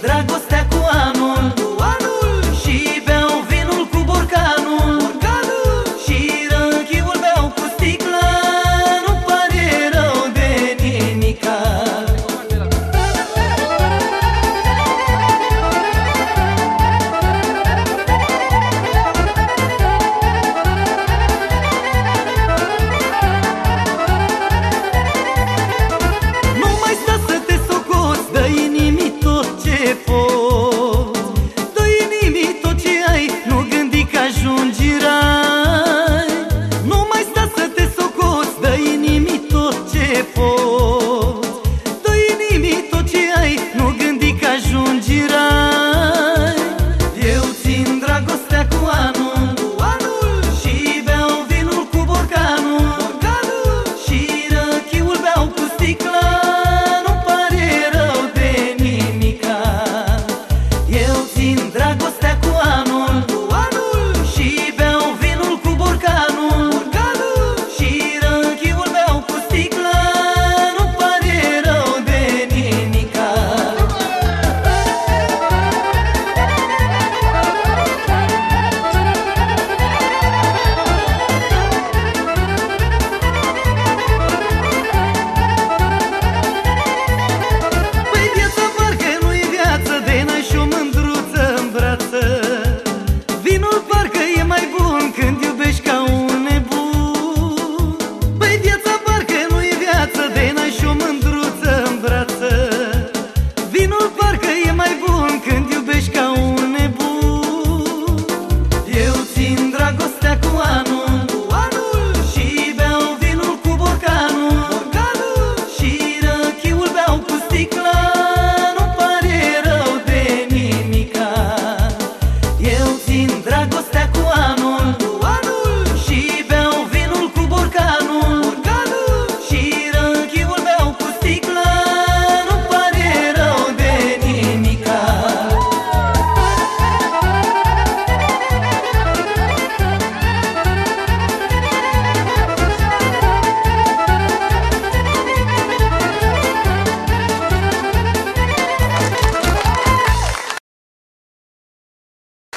dragos milito